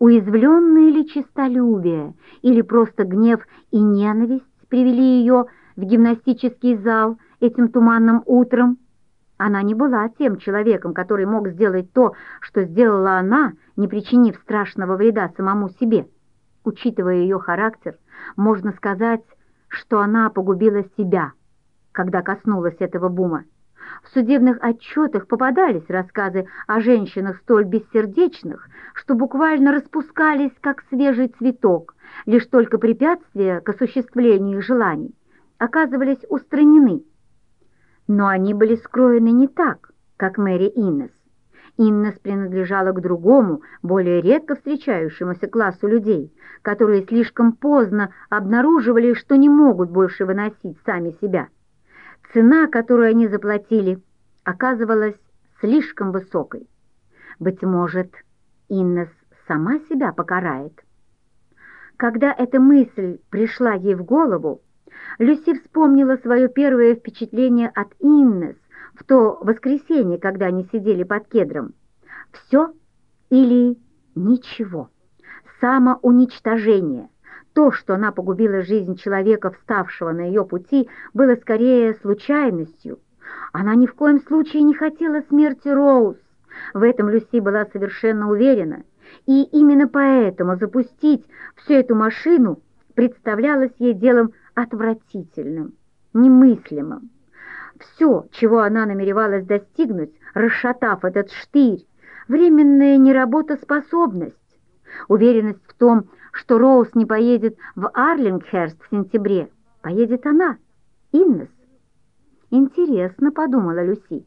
Уязвленное ли честолюбие или просто гнев и ненависть привели ее в гимнастический зал этим туманным утром? Она не была тем человеком, который мог сделать то, что сделала она, не причинив страшного вреда самому себе. Учитывая ее характер, можно сказать, что она погубила себя, когда коснулась этого бума. В судебных отчетах попадались рассказы о женщинах столь бессердечных, что буквально распускались, как свежий цветок, лишь только препятствия к осуществлению желаний оказывались устранены. Но они были скроены не так, как Мэри Иннес. Иннес принадлежала к другому, более редко встречающемуся классу людей, которые слишком поздно обнаруживали, что не могут больше выносить сами себя. Цена, которую они заплатили, оказывалась слишком высокой. Быть может, Иннес сама себя покарает. Когда эта мысль пришла ей в голову, Люси вспомнила свое первое впечатление от Иннес в то воскресенье, когда они сидели под кедром. Все или ничего. Самоуничтожение — то, что она погубила жизнь человека, вставшего на ее пути, было скорее случайностью. Она ни в коем случае не хотела смерти Роуз. В этом Люси была совершенно уверена. И именно поэтому запустить всю эту машину представлялось ей делом отвратительным, немыслимым. Все, чего она намеревалась достигнуть, расшатав этот штырь, временная неработоспособность, уверенность в том, что Роуз не поедет в Арлингхерст в сентябре. Поедет она, Иннес. Интересно, подумала Люси.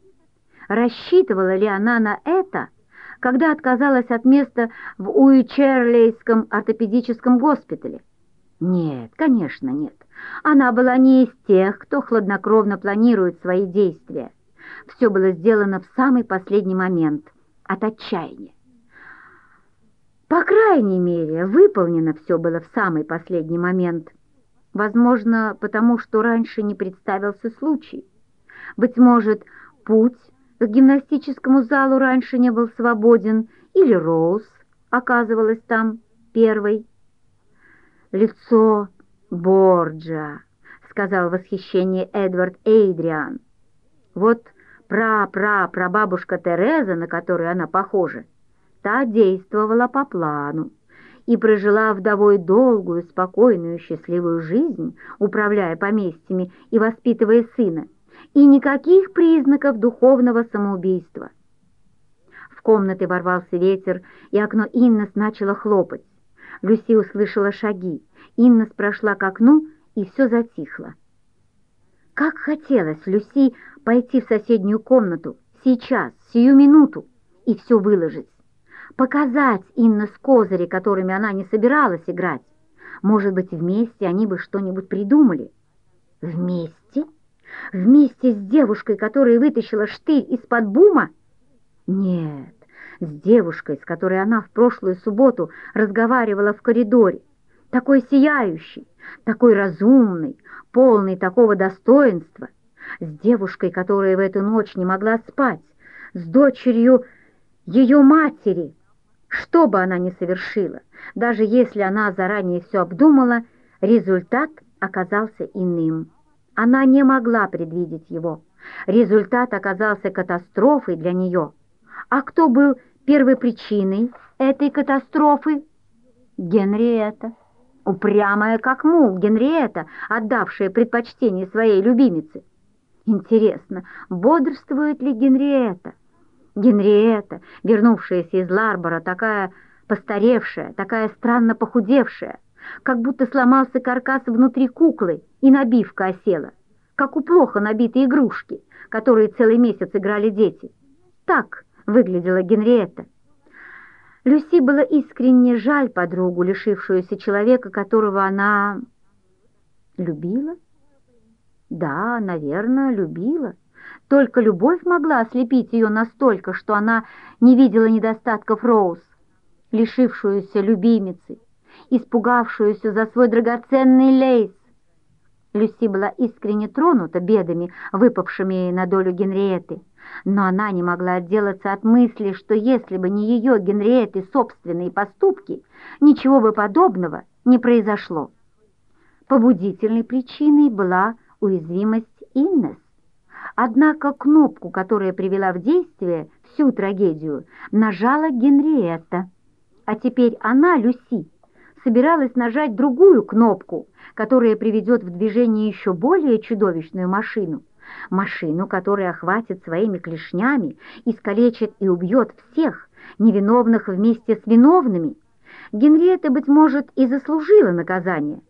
Рассчитывала ли она на это, когда отказалась от места в Уичерлейском ортопедическом госпитале? Нет, конечно, нет. Она была не из тех, кто хладнокровно планирует свои действия. Все было сделано в самый последний момент, от отчаяния. По крайней мере, выполнено все было в самый последний момент. Возможно, потому что раньше не представился случай. Быть может, путь к гимнастическому залу раньше не был свободен, или Роуз оказывалась там первой. «Лицо Борджа», — сказал в восхищении Эдвард Эйдриан. «Вот пра-пра-прабабушка Тереза, на которую она похожа, та действовала по плану и прожила вдовой долгую, спокойную, счастливую жизнь, управляя поместьями и воспитывая сына, и никаких признаков духовного самоубийства. В комнаты ворвался ветер, и окно Иннес начало хлопать. Люси услышала шаги. Иннес прошла к окну, и все затихло. Как хотелось Люси пойти в соседнюю комнату, сейчас, сию минуту, и все выложить показать Инна с козыри, которыми она не собиралась играть. Может быть, вместе они бы что-нибудь придумали. Вместе? Вместе с девушкой, которая вытащила штырь из-под бума? Нет, с девушкой, с которой она в прошлую субботу разговаривала в коридоре, такой сияющий, такой разумный, полный такого достоинства, с девушкой, которая в эту ночь не могла спать, с дочерью ее матери, что бы она ни совершила, даже если она заранее все обдумала, результат оказался иным. Она не могла предвидеть его. Результат оказался катастрофой для нее. А кто был первой причиной этой катастрофы? Генриетта. Упрямая как мул Генриетта, отдавшая предпочтение своей любимице. Интересно, бодрствует ли Генриетта? Генриетта, вернувшаяся из Ларбора, такая постаревшая, такая странно похудевшая, как будто сломался каркас внутри куклы и набивка осела, как у плохо набитой игрушки, которые целый месяц играли дети. Так выглядела Генриетта. Люси было искренне жаль подругу, лишившуюся человека, которого она любила. Да, наверное, любила. Только любовь могла ослепить ее настолько, что она не видела недостатков Роуз, лишившуюся любимицы, испугавшуюся за свой драгоценный лейс. Люси была искренне тронута бедами, выпавшими на долю Генриеты. Но она не могла отделаться от мысли, что если бы не ее Генриетты собственные поступки, ничего бы подобного не произошло. Побудительной причиной была уязвимость Иннес. Однако кнопку, которая привела в действие всю трагедию, нажала Генриетта. А теперь она, Люси, собиралась нажать другую кнопку, которая приведет в движение еще более чудовищную машину. Машину, которая охватит своими клешнями, искалечит и убьет всех, невиновных вместе с виновными. Генриетта, быть может, и заслужила наказание.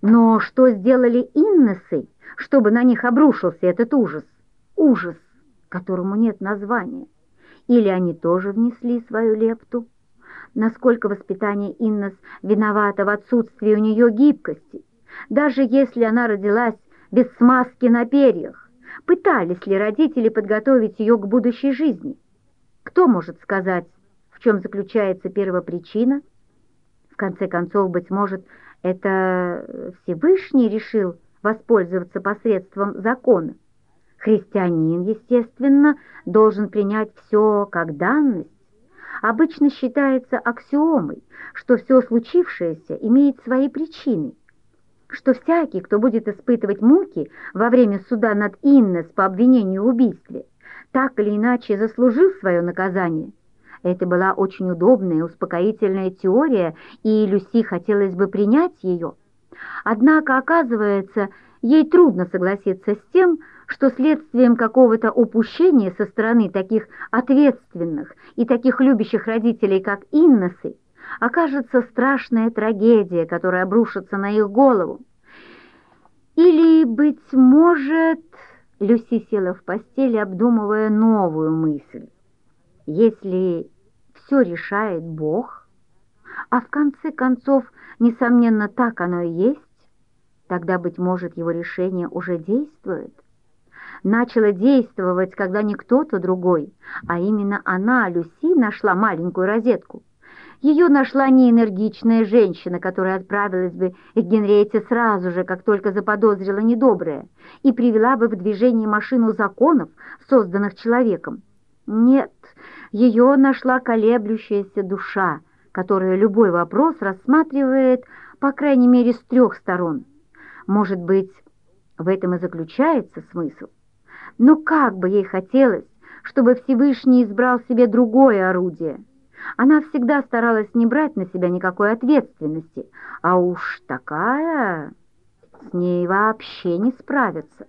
Но что сделали Иннесы, чтобы на них обрушился этот ужас? Ужас, которому нет названия. Или они тоже внесли свою лепту? Насколько воспитание Иннес виновато в отсутствии у нее гибкости? Даже если она родилась без смазки на перьях, пытались ли родители подготовить ее к будущей жизни? Кто может сказать, в чем заключается первопричина? В конце концов, быть может, это Всевышний решил воспользоваться посредством закона. Христианин, естественно, должен принять все как данность. Обычно считается аксиомой, что все случившееся имеет свои причины, что всякий, кто будет испытывать муки во время суда над Иннес по обвинению в убийстве, так или иначе заслужил свое наказание. Это была очень удобная успокоительная теория, и Люси хотелось бы принять ее. Однако, оказывается, ей трудно согласиться с тем, что следствием какого-то упущения со стороны таких ответственных и таких любящих родителей, как Инносы, окажется страшная трагедия, которая обрушится на их голову. Или, быть может, Люси села в постели, обдумывая новую мысль. Если все решает Бог, а в конце концов, несомненно, так оно и есть, тогда, быть может, его решение уже действует начало действовать, когда не кто-то другой, а именно она, Люси, нашла маленькую розетку. Ее нашла не энергичная женщина, которая отправилась бы к Генриете сразу же, как только заподозрила недоброе, и привела бы в движение машину законов, созданных человеком. Нет, ее нашла колеблющаяся душа, которая любой вопрос рассматривает, по крайней мере, с трех сторон. Может быть, в этом и заключается смысл. Но как бы ей хотелось, чтобы Всевышний избрал себе другое орудие. Она всегда старалась не брать на себя никакой ответственности, а уж такая с ней вообще не справиться.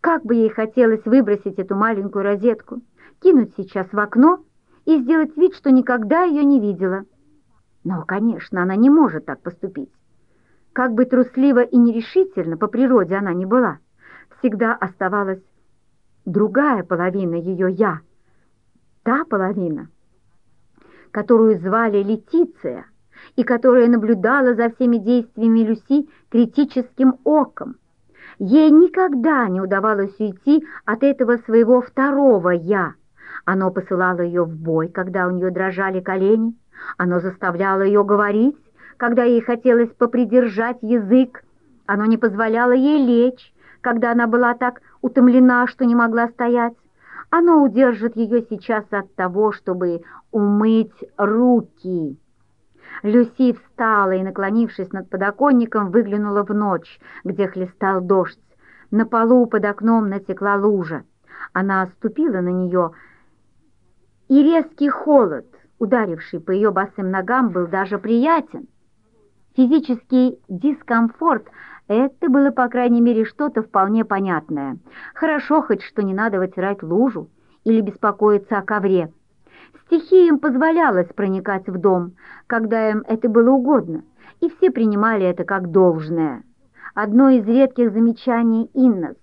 Как бы ей хотелось выбросить эту маленькую розетку, кинуть сейчас в окно и сделать вид, что никогда ее не видела. Но, конечно, она не может так поступить. Как бы трусливо и нерешительно по природе она не была, всегда оставалась другая половина ее «я», та половина, которую звали Летиция и которая наблюдала за всеми действиями Люси критическим оком. Ей никогда не удавалось уйти от этого своего второго «я». Оно посылало ее в бой, когда у нее дрожали колени, оно заставляло ее говорить, когда ей хотелось попридержать язык, оно не позволяло ей лечь, когда она была так утомлена, что не могла стоять. Оно удержит ее сейчас от того, чтобы умыть руки. Люси встала и, наклонившись над подоконником, выглянула в ночь, где хлестал дождь. На полу под окном натекла лужа. Она ступила на нее, и резкий холод, ударивший по ее босым ногам, был даже приятен. Физический дискомфорт это было, по крайней мере, что-то вполне понятное. Хорошо хоть, что не надо вытирать лужу или беспокоиться о ковре. Стихиям позволялось проникать в дом, когда им это было угодно, и все принимали это как должное. Одно из редких замечаний Иннес.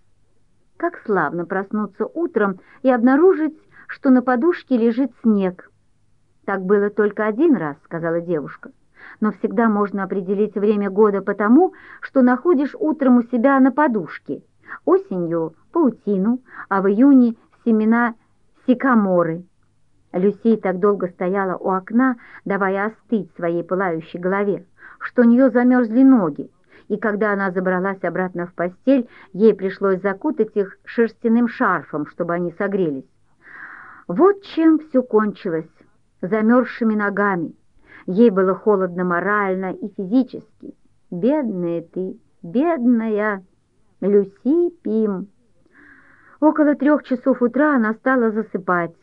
Как славно проснуться утром и обнаружить, что на подушке лежит снег. «Так было только один раз», — сказала девушка но всегда можно определить время года потому, что находишь утром у себя на подушке, осенью – паутину, а в июне – семена сикаморы. Люси так долго стояла у окна, давая остыть своей пылающей голове, что у нее замерзли ноги, и когда она забралась обратно в постель, ей пришлось закутать их шерстяным шарфом, чтобы они согрелись. Вот чем все кончилось, замерзшими ногами. Ей было холодно морально и физически. Бедная ты, бедная Люси Пим. Около трех часов утра она стала засыпать,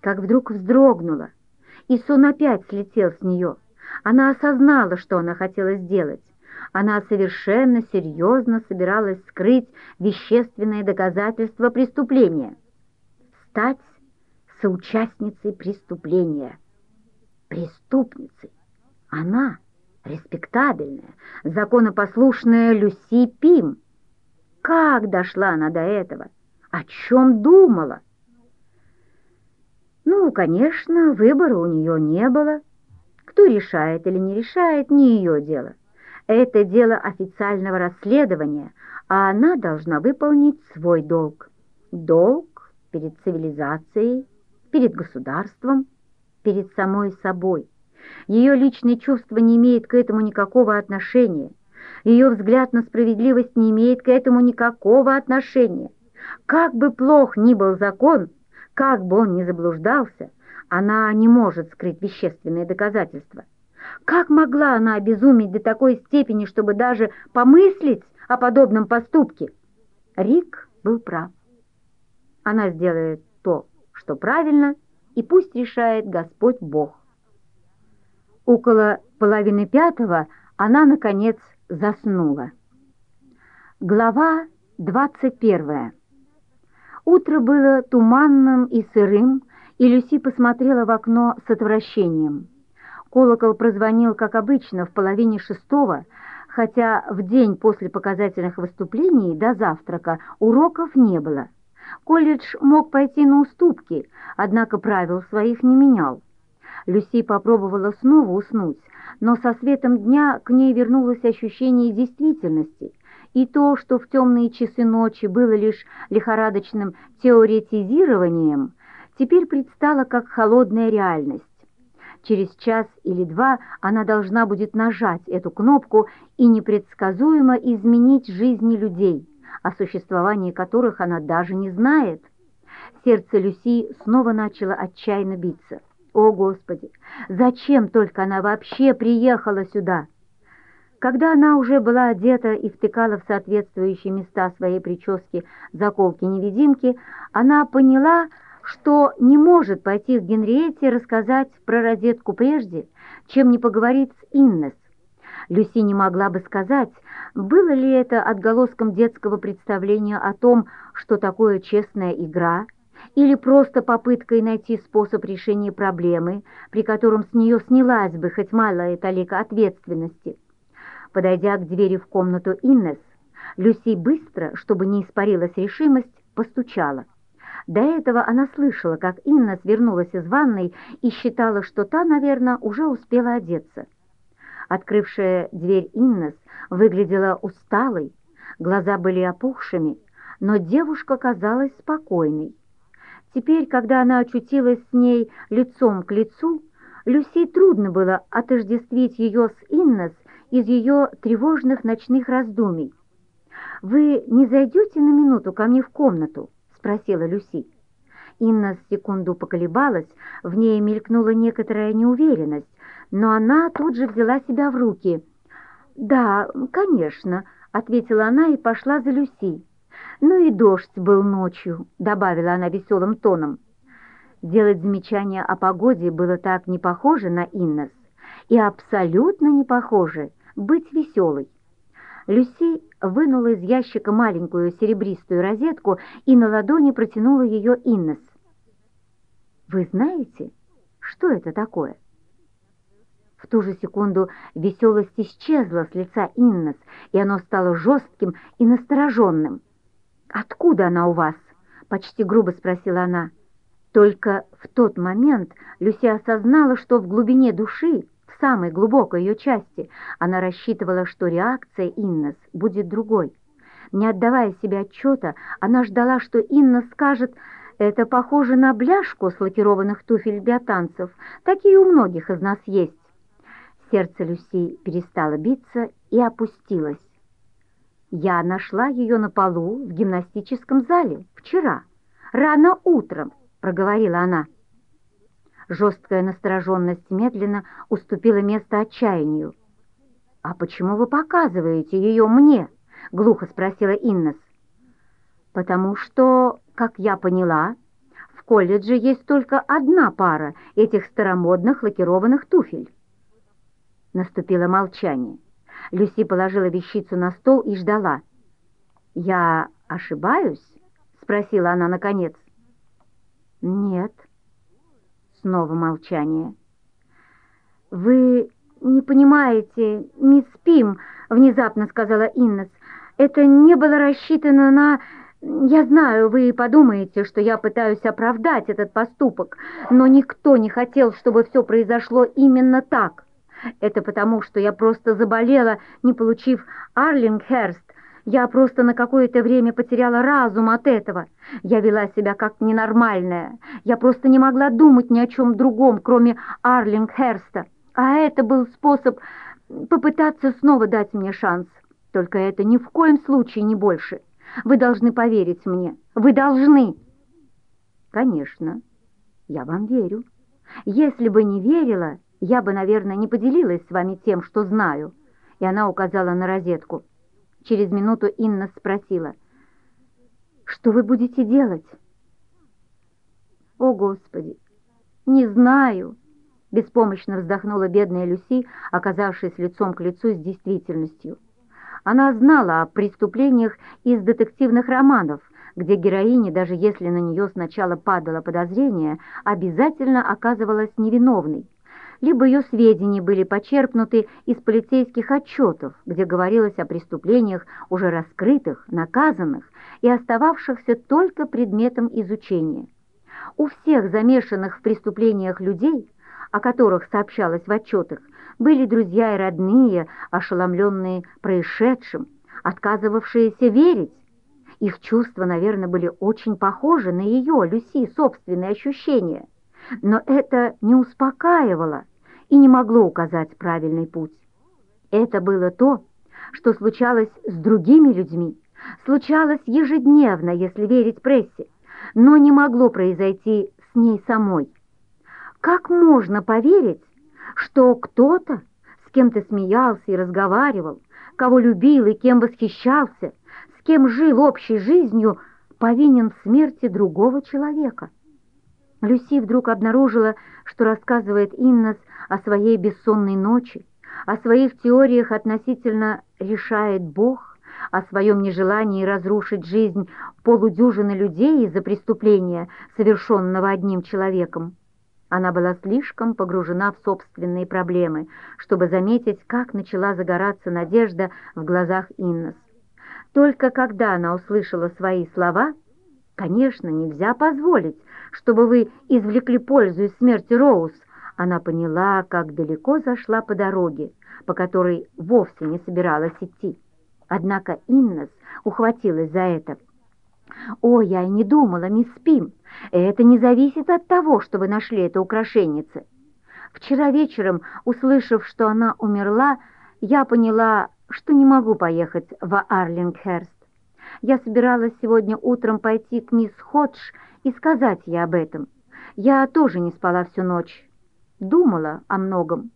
как вдруг вздрогнула, и сон опять слетел с нее. Она осознала, что она хотела сделать. Она совершенно серьезно собиралась скрыть вещественные доказательства преступления. Стать соучастницей преступления. Преступницей. Она, респектабельная, законопослушная Люси Пим. Как дошла она до этого? О чем думала? Ну, конечно, выбора у нее не было. Кто решает или не решает, не ее дело. Это дело официального расследования, а она должна выполнить свой долг. Долг перед цивилизацией, перед государством, перед самой собой. Ее личные чувства не имеют к этому никакого отношения. Ее взгляд на справедливость не имеет к этому никакого отношения. Как бы плох ни был закон, как бы он ни заблуждался, она не может скрыть вещественные доказательства. Как могла она обезуметь до такой степени, чтобы даже помыслить о подобном поступке? Рик был прав. Она сделает то, что правильно, и пусть решает Господь Бог. Около половины пятого она, наконец, заснула. Глава двадцать первая. Утро было туманным и сырым, и Люси посмотрела в окно с отвращением. Колокол прозвонил, как обычно, в половине шестого, хотя в день после показательных выступлений до завтрака уроков не было. Колледж мог пойти на уступки, однако правил своих не менял. Люси попробовала снова уснуть, но со светом дня к ней вернулось ощущение действительности, и то, что в темные часы ночи было лишь лихорадочным теоретизированием, теперь предстало как холодная реальность. Через час или два она должна будет нажать эту кнопку и непредсказуемо изменить жизни людей, о существовании которых она даже не знает. Сердце Люси снова начало отчаянно биться. О, Господи! Зачем только она вообще приехала сюда? Когда она уже была одета и втыкала в соответствующие места своей прически заколки-невидимки, она поняла, что не может пойти к Генриетте рассказать про розетку прежде, чем не поговорить с Иннес. Люси не могла бы сказать, было ли это отголоском детского представления о том, что такое честная игра, или просто попыткой найти способ решения проблемы, при котором с нее снялась бы хоть малая талика ответственности. Подойдя к двери в комнату Иннес, Люси быстро, чтобы не испарилась решимость, постучала. До этого она слышала, как Инна свернулась из ванной и считала, что та, наверное, уже успела одеться. Открывшая дверь Иннес выглядела усталой, глаза были опухшими, но девушка казалась спокойной. Теперь, когда она очутилась с ней лицом к лицу, Люси трудно было отождествить ее с Иннес из ее тревожных ночных раздумий. «Вы не зайдете на минуту ко мне в комнату?» спросила Люси. Инна секунду поколебалась, в ней мелькнула некоторая неуверенность, но она тут же взяла себя в руки. «Да, конечно», — ответила она и пошла за Люси. «Ну и дождь был ночью», — добавила она веселым тоном. Делать замечания о погоде было так не похоже на Иннес и абсолютно не похоже быть веселой. Люси вынула из ящика маленькую серебристую розетку и на ладони протянула ее Иннес. «Вы знаете, что это такое?» В ту же секунду веселость исчезла с лица Иннес, и оно стало жестким и настороженным. «Откуда она у вас?» — почти грубо спросила она. Только в тот момент Люси осознала, что в глубине души в самой глубокой ее части она рассчитывала, что реакция Иннес будет другой. Не отдавая себе отчета, она ждала, что Инна скажет «Это похоже на бляшку с лакированных туфель для танцев. Такие у многих из нас есть». Сердце Люси перестало биться и опустилось. Я нашла ее на полу в гимнастическом зале вчера, рано утром, проговорила она. Жесткая настороженность медленно уступила место отчаянию. «А почему вы показываете ее мне?» — глухо спросила Иннес. «Потому что, как я поняла, в колледже есть только одна пара этих старомодных лакированных туфель». Наступило молчание. Люси положила вещицу на стол и ждала. «Я ошибаюсь?» — спросила она наконец. «Нет». Снова молчание. «Вы не понимаете, мисс Пим», — внезапно сказала Иннес. «Это не было рассчитано на...» «Я знаю, вы подумаете, что я пытаюсь оправдать этот поступок, но никто не хотел, чтобы все произошло именно так. Это потому, что я просто заболела, не получив Арлингхерст, я просто на какое-то время потеряла разум от этого. Я вела себя как ненормальная. Я просто не могла думать ни о чем другом, кроме Арлингхерста. А это был способ попытаться снова дать мне шанс. Только это ни в коем случае не больше. Вы должны поверить мне. Вы должны. Конечно, я вам верю. Если бы не верила, я бы, наверное, не поделилась с вами тем, что знаю. И она указала на розетку. Через минуту Инна спросила, «Что вы будете делать?» «О, Господи! Не знаю!» Беспомощно вздохнула бедная Люси, оказавшись лицом к лицу с действительностью. Она знала о преступлениях из детективных романов, где героиня, даже если на нее сначала падало подозрение, обязательно оказывалась невиновной либо ее сведения были почерпнуты из полицейских отчетов, где говорилось о преступлениях, уже раскрытых, наказанных и остававшихся только предметом изучения. У всех замешанных в преступлениях людей, о которых сообщалось в отчетах, были друзья и родные, ошеломленные происшедшим, отказывавшиеся верить. Их чувства, наверное, были очень похожи на ее, Люси, собственные ощущения. Но это не успокаивало и не могло указать правильный путь. Это было то, что случалось с другими людьми, случалось ежедневно, если верить прессе, но не могло произойти с ней самой. Как можно поверить, что кто-то, с кем ты смеялся и разговаривал, кого любил и кем восхищался, с кем жил общей жизнью, повинен в смерти другого человека? Люси вдруг обнаружила, что рассказывает Иннес о своей бессонной ночи, о своих теориях относительно «решает Бог», о своем нежелании разрушить жизнь полудюжины людей из-за преступления, совершенного одним человеком. Она была слишком погружена в собственные проблемы, чтобы заметить, как начала загораться надежда в глазах Иннес. Только когда она услышала свои слова, конечно, нельзя позволить, чтобы вы извлекли пользу из смерти Роуз, она поняла, как далеко зашла по дороге, по которой вовсе не собиралась идти. Однако Иннес ухватилась за это. «О, я и не думала, мисс Пим, это не зависит от того, что вы нашли это украшеннице. Вчера вечером, услышав, что она умерла, я поняла, что не могу поехать в Арлингхерст. Я собиралась сегодня утром пойти к мисс Ходж и сказать ей об этом. Я тоже не спала всю ночь, думала о многом.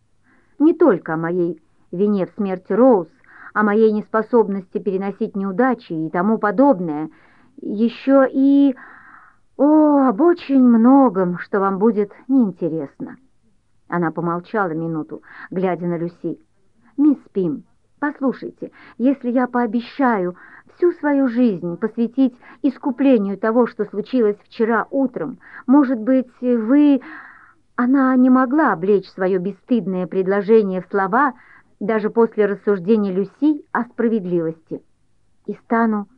Не только о моей вине в смерти Роуз, о моей неспособности переносить неудачи и тому подобное, еще и... О, об очень многом, что вам будет неинтересно. Она помолчала минуту, глядя на Люси. «Мисс Пим, послушайте, если я пообещаю всю свою жизнь посвятить искуплению того, что случилось вчера утром, может быть, вы...» Она не могла облечь свое бесстыдное предложение в слова даже после рассуждения Люси о справедливости. И стану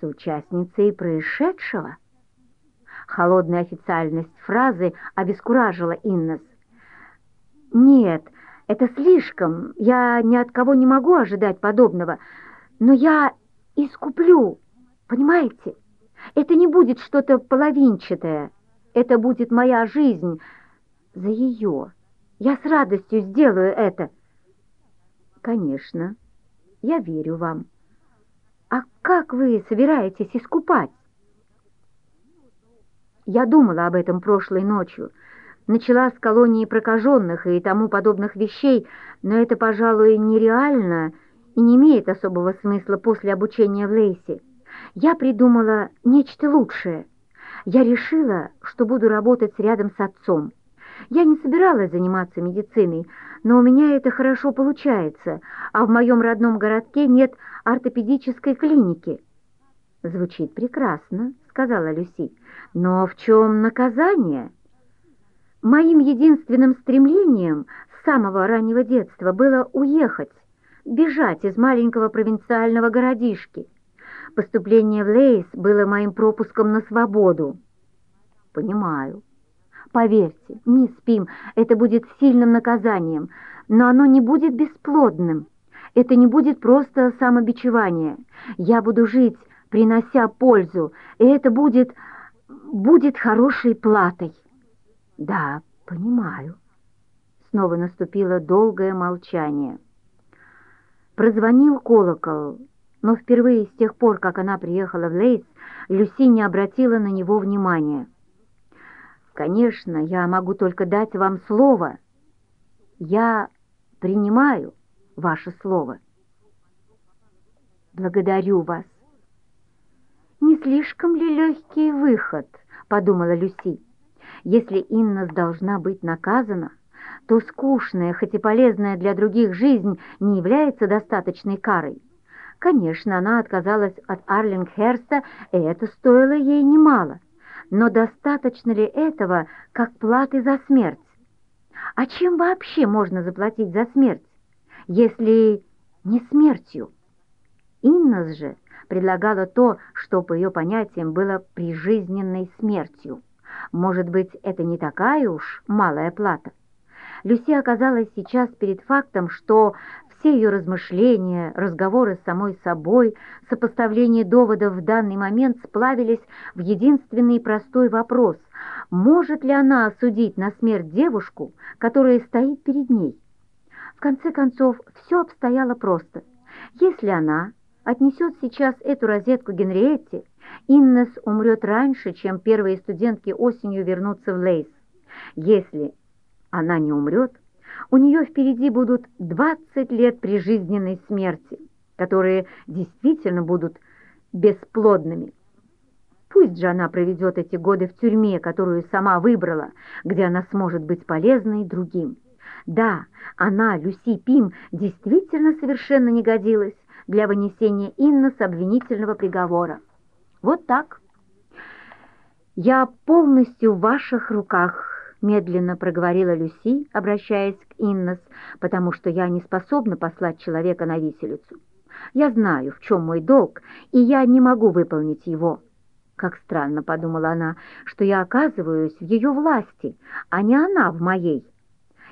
соучастницей происшедшего. Холодная официальность фразы обескуражила Иннес. «Нет, это слишком. Я ни от кого не могу ожидать подобного. Но я искуплю, понимаете? Это не будет что-то половинчатое. Это будет моя жизнь» за ее. Я с радостью сделаю это. Конечно, я верю вам. А как вы собираетесь искупать? Я думала об этом прошлой ночью. Начала с колонии прокаженных и тому подобных вещей, но это, пожалуй, нереально и не имеет особого смысла после обучения в Лейсе. Я придумала нечто лучшее. Я решила, что буду работать рядом с отцом. Я не собиралась заниматься медициной, но у меня это хорошо получается, а в моем родном городке нет ортопедической клиники. «Звучит прекрасно», — сказала Люси. «Но в чем наказание?» Моим единственным стремлением с самого раннего детства было уехать, бежать из маленького провинциального городишки. Поступление в Лейс было моим пропуском на свободу. Понимаю. Поверьте, мисс Пим, это будет сильным наказанием, но оно не будет бесплодным. Это не будет просто самобичевание. Я буду жить, принося пользу, и это будет... будет хорошей платой. Да, понимаю. Снова наступило долгое молчание. Прозвонил колокол, но впервые с тех пор, как она приехала в Лейс, Люси не обратила на него внимания. «Конечно, я могу только дать вам слово. Я принимаю ваше слово». «Благодарю вас». «Не слишком ли легкий выход?» — подумала Люси. «Если Иннас должна быть наказана, то скучная, хоть и полезная для других жизнь не является достаточной карой. Конечно, она отказалась от Арлингхерста, и это стоило ей немало. Но достаточно ли этого, как платы за смерть? А чем вообще можно заплатить за смерть, если не смертью? Иннас же предлагала то, что по ее понятиям было прижизненной смертью. Может быть, это не такая уж малая плата? Люси оказалась сейчас перед фактом, что все ее размышления, разговоры с самой собой, сопоставление доводов в данный момент сплавились в единственный простой вопрос – может ли она осудить на смерть девушку, которая стоит перед ней? В конце концов, все обстояло просто. Если она отнесет сейчас эту розетку Генриетте, Иннес умрет раньше, чем первые студентки осенью вернутся в Лейс. Если она не умрет, у нее впереди будут 20 лет прижизненной смерти, которые действительно будут бесплодными. Пусть же она проведет эти годы в тюрьме, которую сама выбрала, где она сможет быть полезной другим. Да, она, Люси Пим, действительно совершенно не годилась для вынесения Инна с обвинительного приговора. Вот так. «Я полностью в ваших руках», — медленно проговорила Люси, обращаясь к Иннес, «потому что я не способна послать человека на виселицу. Я знаю, в чем мой долг, и я не могу выполнить его». Как странно, — подумала она, — что я оказываюсь в ее власти, а не она в моей.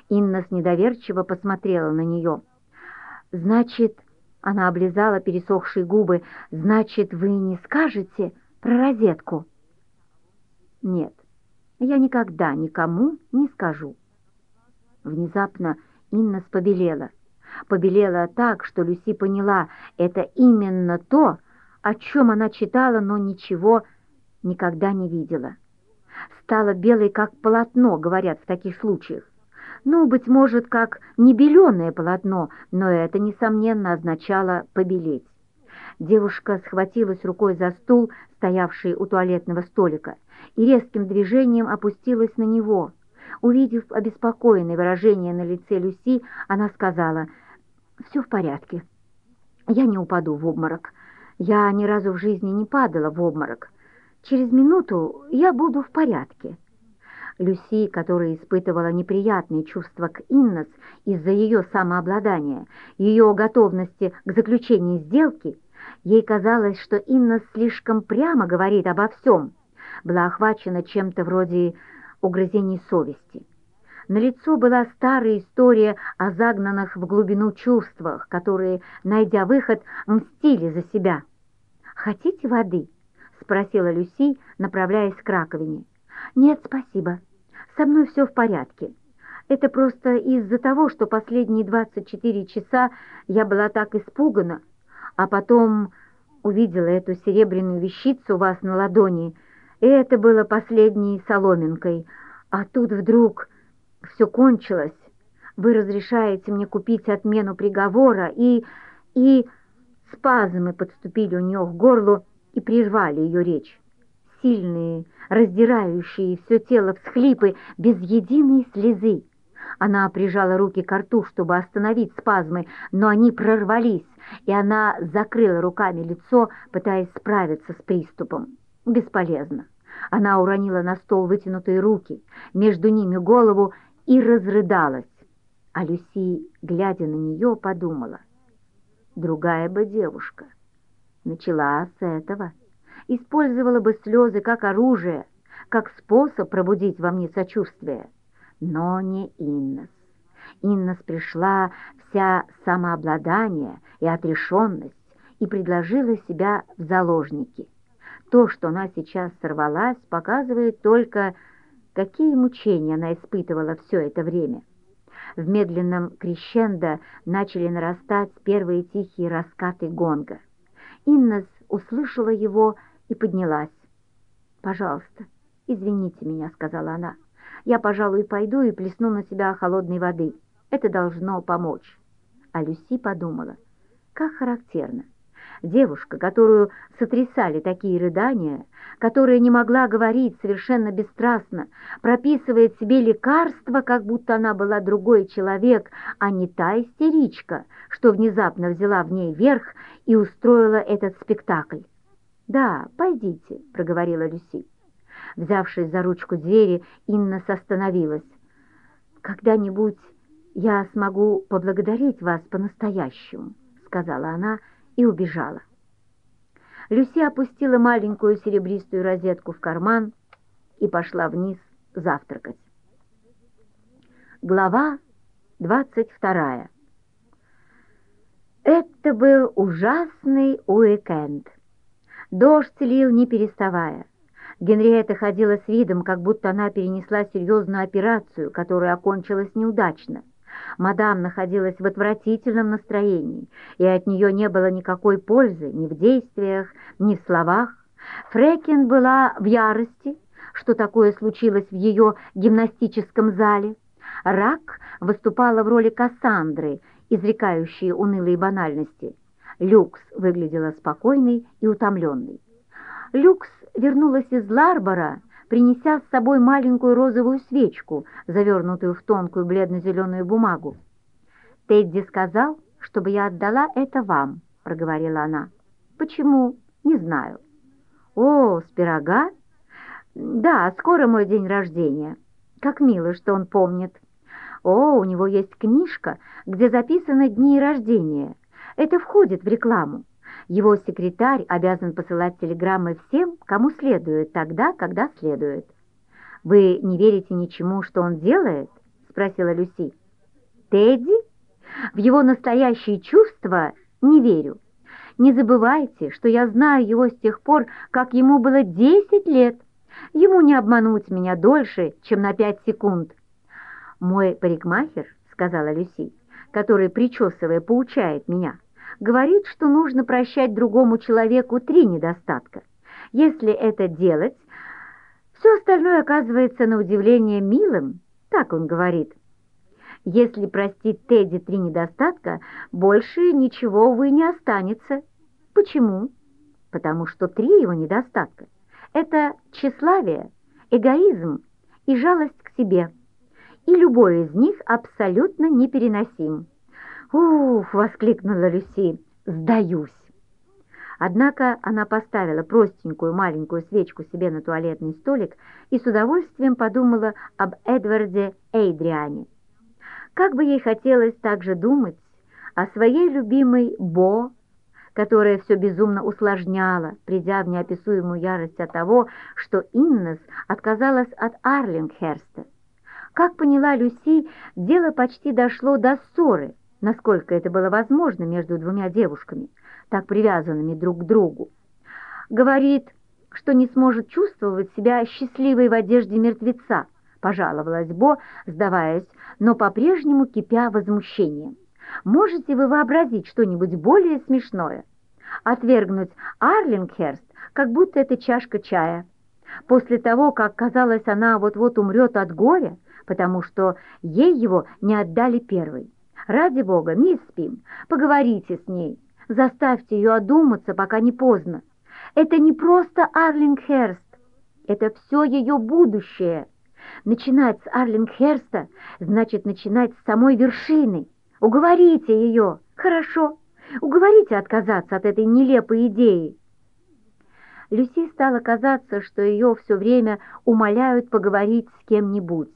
Иннес недоверчиво посмотрела на нее. «Значит, — она облизала пересохшие губы, — значит, вы не скажете про розетку?» «Нет, я никогда никому не скажу». Внезапно Инна побелела. Побелела так, что Люси поняла, это именно то, о чем она читала, но ничего никогда не видела. Стала белой, как полотно, говорят в таких случаях. Ну, быть может, как небеленое полотно, но это, несомненно, означало побелеть. Девушка схватилась рукой за стул, стоявший у туалетного столика, и резким движением опустилась на него. Увидев обеспокоенное выражение на лице Люси, она сказала, «Все в порядке. Я не упаду в обморок. Я ни разу в жизни не падала в обморок. Через минуту я буду в порядке». Люси, которая испытывала неприятные чувства к Иннес из-за ее самообладания, ее готовности к заключению сделки, ей казалось, что Иннес слишком прямо говорит обо всем, была охвачена чем-то вроде угрызений совести. На лицо была старая история о загнанных в глубину чувствах, которые, найдя выход, мстили за себя. «Хотите воды?» — спросила Люси, направляясь к раковине. «Нет, спасибо. Со мной все в порядке. Это просто из-за того, что последние 24 часа я была так испугана, а потом увидела эту серебряную вещицу у вас на ладони. Это было последней соломинкой. А тут вдруг все кончилось. Вы разрешаете мне купить отмену приговора, и... и... Спазмы подступили у нее к горлу и прервали ее речь. Сильные, раздирающие все тело всхлипы, без единой слезы. Она прижала руки к рту, чтобы остановить спазмы, но они прорвались, и она закрыла руками лицо, пытаясь справиться с приступом. Бесполезно. Она уронила на стол вытянутые руки, между ними голову и разрыдалась. А Люси, глядя на нее, подумала. Другая бы девушка начала с этого. Использовала бы слезы как оружие, как способ пробудить во мне сочувствие. Но не Иннес. Иннес пришла вся самообладание и отрешенность и предложила себя в заложники. То, что она сейчас сорвалась, показывает только, какие мучения она испытывала все это время. В медленном крещендо начали нарастать первые тихие раскаты гонга. Иннес услышала его и поднялась. «Пожалуйста, извините меня», — сказала она. «Я, пожалуй, пойду и плесну на себя холодной воды. Это должно помочь». А Люси подумала, как характерно. Девушка, которую сотрясали такие рыдания, которая не могла говорить совершенно бесстрастно, прописывает себе лекарства, как будто она была другой человек, а не та истеричка, что внезапно взяла в ней верх и устроила этот спектакль. «Да, пойдите», — проговорила Люси. Взявшись за ручку двери, Инна остановилась. «Когда-нибудь я смогу поблагодарить вас по-настоящему», — сказала она, — и убежала. Люси опустила маленькую серебристую розетку в карман и пошла вниз завтракать. Глава 22 Это был ужасный уикенд. Дождь лил не переставая. Генриетта ходила с видом, как будто она перенесла серьезную операцию, которая окончилась неудачно. Мадам находилась в отвратительном настроении, и от нее не было никакой пользы ни в действиях, ни в словах. Фрекин была в ярости, что такое случилось в ее гимнастическом зале. Рак выступала в роли Кассандры, изрекающей унылые банальности. Люкс выглядела спокойной и утомленной. Люкс вернулась из Ларбора, принеся с собой маленькую розовую свечку, завернутую в тонкую бледно-зеленую бумагу. «Тедди сказал, чтобы я отдала это вам», — проговорила она. «Почему? Не знаю». «О, с пирога?» «Да, скоро мой день рождения. Как мило, что он помнит». «О, у него есть книжка, где записаны дни рождения. Это входит в рекламу. Его секретарь обязан посылать телеграммы всем, кому следует, тогда, когда следует. «Вы не верите ничему, что он делает?» — спросила Люси. «Тедди? В его настоящие чувства не верю. Не забывайте, что я знаю его с тех пор, как ему было десять лет. Ему не обмануть меня дольше, чем на пять секунд». «Мой парикмахер», — сказала Люси, который, причесывая, поучает меня, — говорит, что нужно прощать другому человеку три недостатка. Если это делать, все остальное оказывается на удивление милым, так он говорит. Если простить Тедди три недостатка, больше ничего, увы, не останется. Почему? Потому что три его недостатка – это тщеславие, эгоизм и жалость к себе. И любой из них абсолютно непереносим. «Ух!» — воскликнула Люси. «Сдаюсь!» Однако она поставила простенькую маленькую свечку себе на туалетный столик и с удовольствием подумала об Эдварде Эйдриане. Как бы ей хотелось также думать о своей любимой Бо, которая все безумно усложняла, придя в неописуемую ярость от того, что Иннес отказалась от Арлингхерста. Как поняла Люси, дело почти дошло до ссоры, насколько это было возможно между двумя девушками, так привязанными друг к другу. Говорит, что не сможет чувствовать себя счастливой в одежде мертвеца, пожаловалась Бо, сдаваясь, но по-прежнему кипя возмущением. Можете вы вообразить что-нибудь более смешное? Отвергнуть Арлингхерст, как будто это чашка чая. после того, как, казалось, она вот-вот умрет от горя, потому что ей его не отдали первой. Ради бога, мисс Пим, поговорите с ней, заставьте ее одуматься, пока не поздно. Это не просто Арлингхерст, это все ее будущее. Начинать с Арлингхерста значит начинать с самой вершины. Уговорите ее, хорошо, уговорите отказаться от этой нелепой идеи. Люси стало казаться, что ее все время умоляют поговорить с кем-нибудь.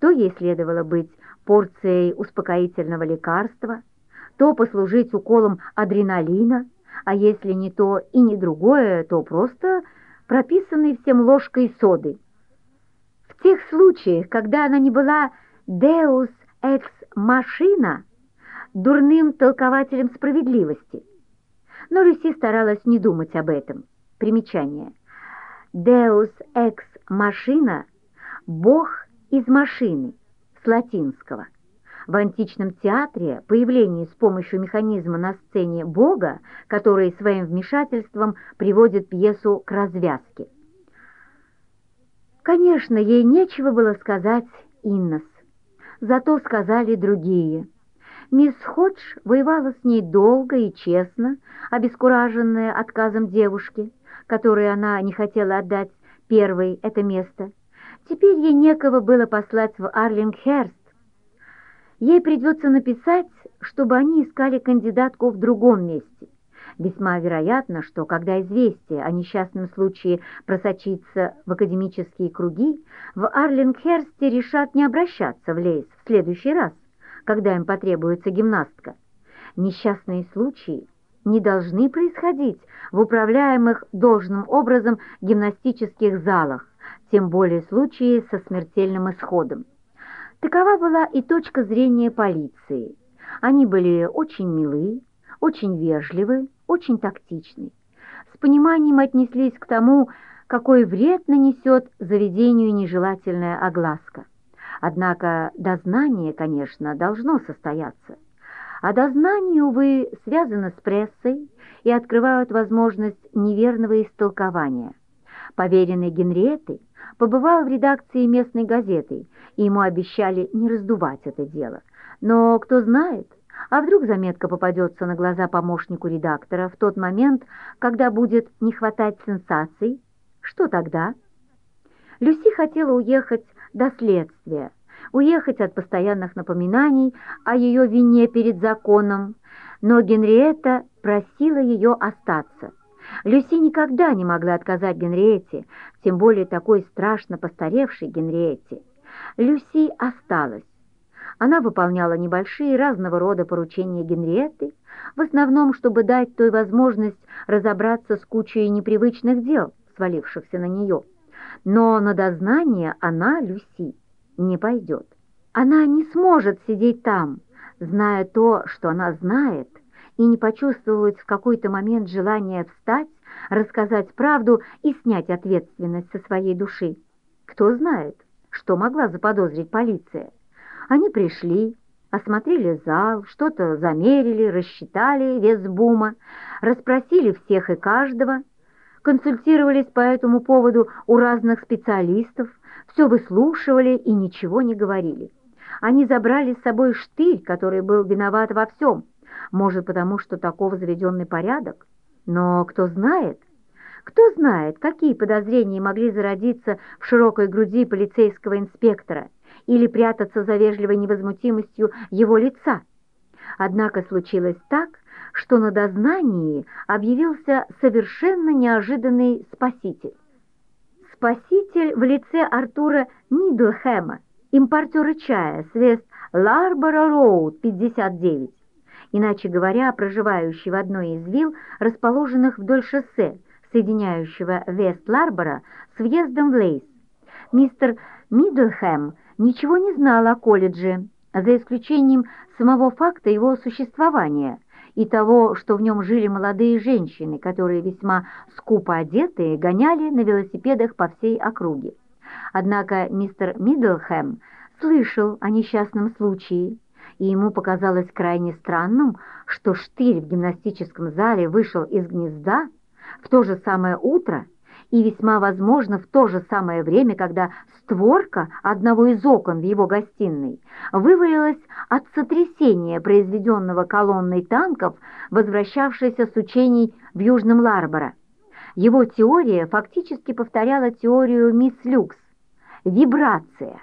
То ей следовало быть порцией успокоительного лекарства, то послужить уколом адреналина, а если не то и не другое, то просто прописанной всем ложкой соды. В тех случаях, когда она не была «deus ex machina», дурным толкователем справедливости. Но Люси старалась не думать об этом. Примечание. «Deus ex machina» — «бог из машины» с латинского. В античном театре появление с помощью механизма на сцене Бога, который своим вмешательством приводит пьесу к развязке. Конечно, ей нечего было сказать Иннос, зато сказали другие. Мисс Ходж воевала с ней долго и честно, обескураженная отказом девушки, которой она не хотела отдать первой это место. Теперь ей некого было послать в Арлингхерст, Ей придется написать, чтобы они искали кандидатку в другом месте. Весьма вероятно, что когда известие о несчастном случае просочится в академические круги, в Арлингхерсте решат не обращаться в Лейс в следующий раз, когда им потребуется гимнастка. Несчастные случаи не должны происходить в управляемых должным образом гимнастических залах, тем более случаи со смертельным исходом. Такова была и точка зрения полиции. Они были очень милы, очень вежливы, очень тактичны. С пониманием отнеслись к тому, какой вред нанесет заведению нежелательная огласка. Однако дознание, конечно, должно состояться. А дознание, увы, связано с прессой и открывают возможность неверного истолкования. Поверенный Генриетты побывал в редакции местной газеты и ему обещали не раздувать это дело. Но кто знает, а вдруг заметка попадется на глаза помощнику редактора в тот момент, когда будет не хватать сенсаций? Что тогда? Люси хотела уехать до следствия, уехать от постоянных напоминаний о ее вине перед законом, но Генриетта просила ее остаться. Люси никогда не могла отказать Генриетте, тем более такой страшно постаревшей Генриетте. Люси осталась. Она выполняла небольшие разного рода поручения Генриетты, в основном, чтобы дать той возможность разобраться с кучей непривычных дел, свалившихся на нее. Но на дознание она, Люси, не пойдет. Она не сможет сидеть там, зная то, что она знает, и не почувствовать в какой-то момент желание встать, рассказать правду и снять ответственность со своей души. Кто знает, что могла заподозрить полиция. Они пришли, осмотрели зал, что-то замерили, рассчитали вес бума, расспросили всех и каждого, консультировались по этому поводу у разных специалистов, все выслушивали и ничего не говорили. Они забрали с собой штырь, который был виноват во всем, может, потому что таков заведенный порядок. Но кто знает, кто знает, какие подозрения могли зародиться в широкой груди полицейского инспектора или прятаться за вежливой невозмутимостью его лица. Однако случилось так, что на дознании объявился совершенно неожиданный спаситель. Спаситель в лице Артура Нидлхэма, импортера чая с Вест Ларборо Роуд, 59, иначе говоря, проживающий в одной из вилл, расположенных вдоль шоссе, соединяющего Вест-Ларбора с въездом в Лейс. Мистер Нидлхэм ничего не знал о колледже, за исключением самого факта его существования и того, что в нем жили молодые женщины, которые весьма скупо одетые гоняли на велосипедах по всей округе. Однако мистер Миддлхэм слышал о несчастном случае, и ему показалось крайне странным, что штырь в гимнастическом зале вышел из гнезда, в то же самое утро и весьма возможно в то же самое время, когда створка одного из окон в его гостиной вывалилась от сотрясения, произведенного колонной танков, возвращавшейся с учений в Южном Ларборо. Его теория фактически повторяла теорию мисс Люкс – вибрация.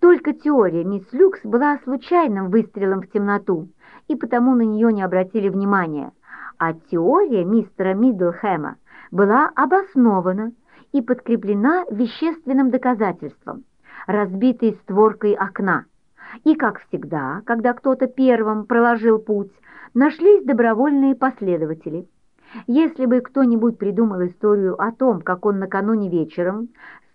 Только теория мисс Люкс была случайным выстрелом в темноту, и потому на нее не обратили внимания, а теория мистера Миддлхэма была обоснована и подкреплена вещественным доказательством, разбитой створкой окна. И, как всегда, когда кто-то первым проложил путь, нашлись добровольные последователи. Если бы кто-нибудь придумал историю о том, как он накануне вечером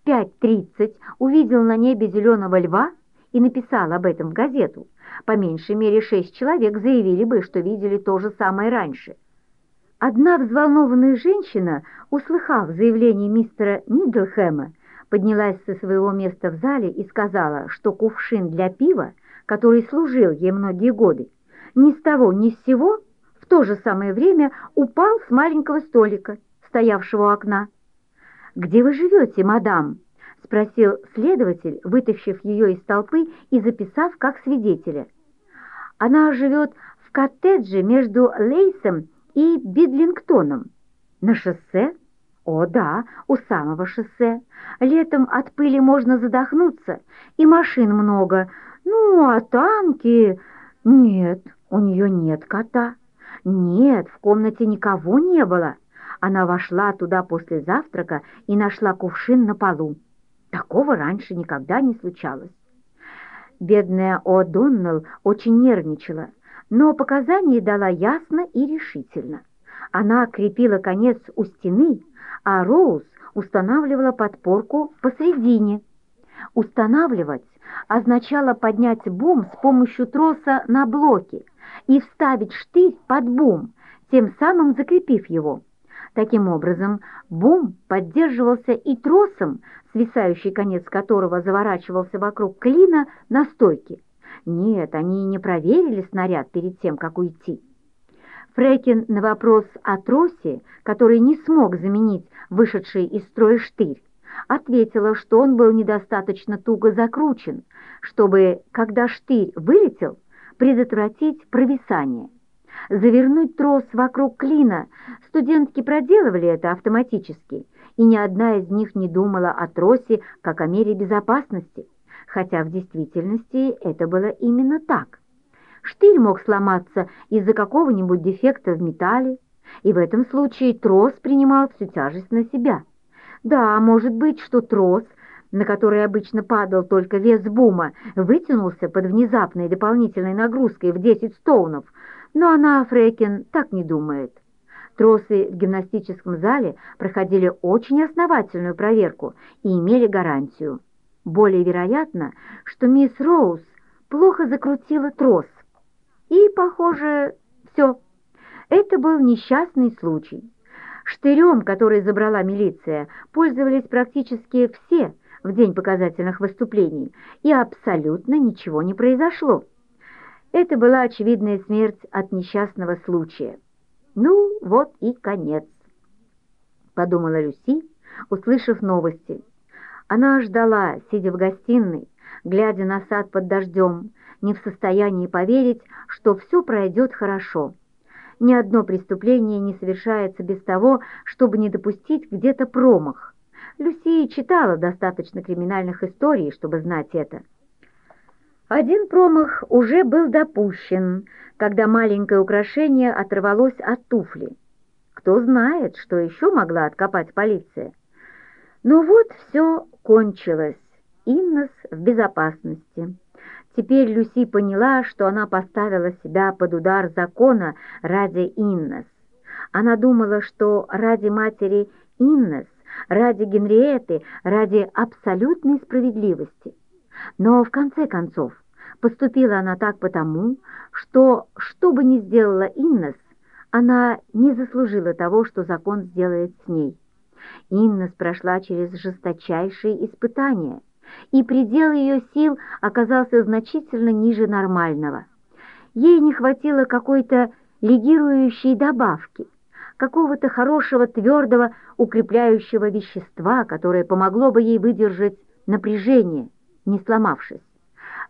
5.30 увидел на небе зеленого льва и написал об этом в газету, по меньшей мере шесть человек заявили бы, что видели то же самое раньше – Одна взволнованная женщина, услыхав заявление мистера Миддлхэма, поднялась со своего места в зале и сказала, что кувшин для пива, который служил ей многие годы, ни с того ни с сего в то же самое время упал с маленького столика, стоявшего у окна. «Где вы живете, мадам?» — спросил следователь, вытащив ее из толпы и записав как свидетеля. «Она живет в коттедже между Лейсом и Бидлингтоном. На шоссе? О, да, у самого шоссе. Летом от пыли можно задохнуться, и машин много. Ну, а танки... Нет, у нее нет кота. Нет, в комнате никого не было. Она вошла туда после завтрака и нашла кувшин на полу. Такого раньше никогда не случалось. Бедная О'Доннелл очень нервничала но показания дала ясно и решительно. Она крепила конец у стены, а Роуз устанавливала подпорку посредине. Устанавливать означало поднять бум с помощью троса на блоке и вставить штырь под бум, тем самым закрепив его. Таким образом, бум поддерживался и тросом, свисающий конец которого заворачивался вокруг клина на стойке. Нет, они не проверили снаряд перед тем, как уйти. Фрекин на вопрос о тросе, который не смог заменить вышедший из строя штырь, ответила, что он был недостаточно туго закручен, чтобы, когда штырь вылетел, предотвратить провисание. Завернуть трос вокруг клина студентки проделывали это автоматически, и ни одна из них не думала о тросе как о мере безопасности хотя в действительности это было именно так. Штырь мог сломаться из-за какого-нибудь дефекта в металле, и в этом случае трос принимал всю тяжесть на себя. Да, может быть, что трос, на который обычно падал только вес бума, вытянулся под внезапной дополнительной нагрузкой в 10 стоунов, но она, Фрейкин, так не думает. Тросы в гимнастическом зале проходили очень основательную проверку и имели гарантию. Более вероятно, что мисс Роуз плохо закрутила трос. И, похоже, все. Это был несчастный случай. Штырем, который забрала милиция, пользовались практически все в день показательных выступлений, и абсолютно ничего не произошло. Это была очевидная смерть от несчастного случая. «Ну, вот и конец», — подумала Люси, услышав новости. Она ждала, сидя в гостиной, глядя на сад под дождем, не в состоянии поверить, что все пройдет хорошо. Ни одно преступление не совершается без того, чтобы не допустить где-то промах. Люси читала достаточно криминальных историй, чтобы знать это. Один промах уже был допущен, когда маленькое украшение оторвалось от туфли. Кто знает, что еще могла откопать полиция. Но вот все кончилось. Иннес в безопасности. Теперь Люси поняла, что она поставила себя под удар закона ради Иннес. Она думала, что ради матери Иннес, ради Генриеты, ради абсолютной справедливости. Но в конце концов поступила она так потому, что, что бы ни сделала Иннес, она не заслужила того, что закон сделает с ней. Иннес прошла через жесточайшие испытания, и предел ее сил оказался значительно ниже нормального. Ей не хватило какой-то легирующей добавки, какого-то хорошего твердого укрепляющего вещества, которое помогло бы ей выдержать напряжение, не сломавшись.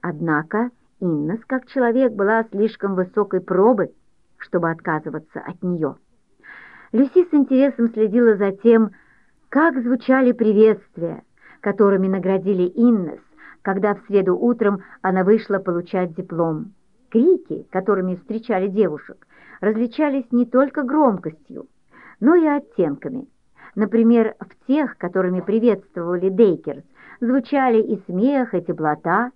Однако Иннес, как человек, была слишком высокой пробы, чтобы отказываться от нее. Люси с интересом следила за тем, как звучали приветствия, которыми наградили Иннес, когда в среду утром она вышла получать диплом. Крики, которыми встречали девушек, различались не только громкостью, но и оттенками. Например, в тех, которыми приветствовали Дейкерс, звучали и смех, и теплота.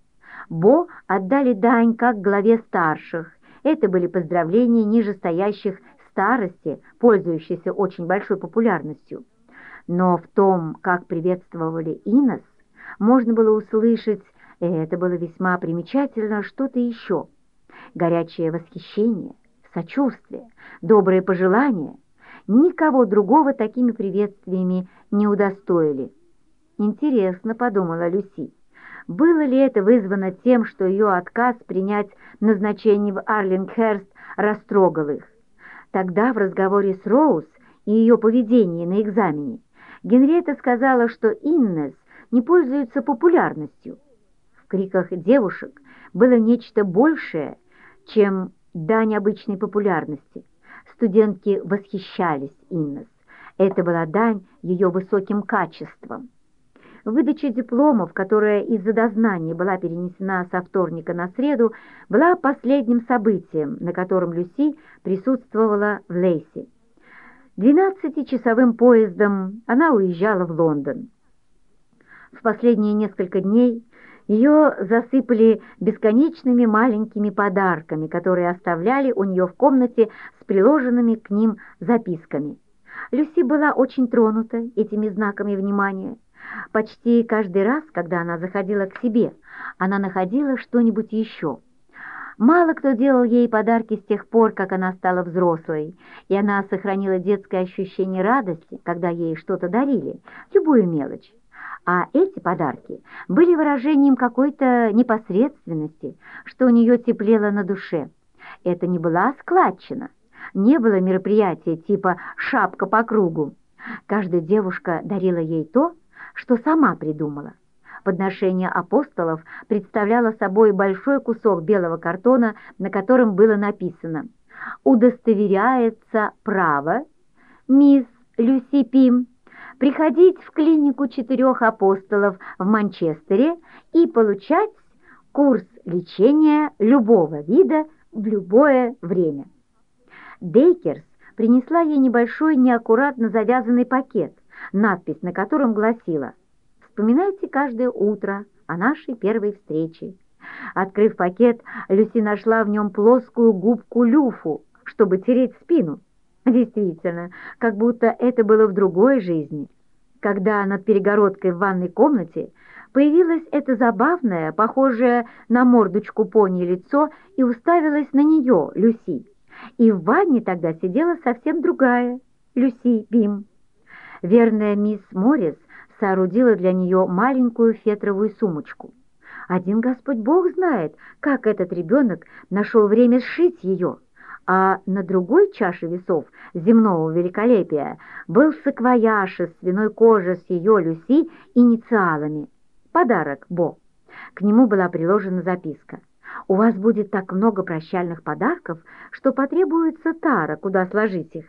Бо отдали дань как главе старших. Это были поздравления нижестоящих старости, пользующейся очень большой популярностью. Но в том, как приветствовали Инос, можно было услышать, и это было весьма примечательно, что-то еще. Горячее восхищение, сочувствие, добрые пожелания. Никого другого такими приветствиями не удостоили. Интересно, подумала Люси, было ли это вызвано тем, что ее отказ принять назначение в Арлингхерст растрогал их. Тогда в разговоре с Роуз и ее поведении на экзамене Генриетта сказала, что Иннес не пользуется популярностью. В криках девушек было нечто большее, чем дань обычной популярности. Студентки восхищались Иннес. Это была дань ее высоким качествам. Выдача дипломов, которая из-за дознаний была перенесена со вторника на среду, была последним событием, на котором Люси присутствовала в Лейсе. Двенадцатичасовым поездом она уезжала в Лондон. В последние несколько дней ее засыпали бесконечными маленькими подарками, которые оставляли у нее в комнате с приложенными к ним записками. Люси была очень тронута этими знаками внимания. Почти каждый раз, когда она заходила к себе, она находила что-нибудь еще. Мало кто делал ей подарки с тех пор, как она стала взрослой, и она сохранила детское ощущение радости, когда ей что-то дарили, любую мелочь. А эти подарки были выражением какой-то непосредственности, что у нее теплело на душе. Это не была складчина, не было мероприятия типа «шапка по кругу». Каждая девушка дарила ей то, что сама придумала. Подношение апостолов представляло собой большой кусок белого картона, на котором было написано «Удостоверяется право, мисс Люси Пим, приходить в клинику четырех апостолов в Манчестере и получать курс лечения любого вида в любое время». Дейкерс принесла ей небольшой неаккуратно завязанный пакет – надпись на котором гласила «Вспоминайте каждое утро о нашей первой встрече». Открыв пакет, Люси нашла в нем плоскую губку люфу, чтобы тереть спину. Действительно, как будто это было в другой жизни. Когда над перегородкой в ванной комнате появилось это забавное, похожее на мордочку пони лицо и уставилось на нее, Люси. И в ванне тогда сидела совсем другая, Люси Бим. Верная мисс Моррис соорудила для нее маленькую фетровую сумочку. Один Господь Бог знает, как этот ребенок нашел время сшить ее, а на другой чаше весов земного великолепия был саквояж из свиной кожи с ее Люси инициалами. Подарок Бо. К нему была приложена записка. «У вас будет так много прощальных подарков, что потребуется тара, куда сложить их».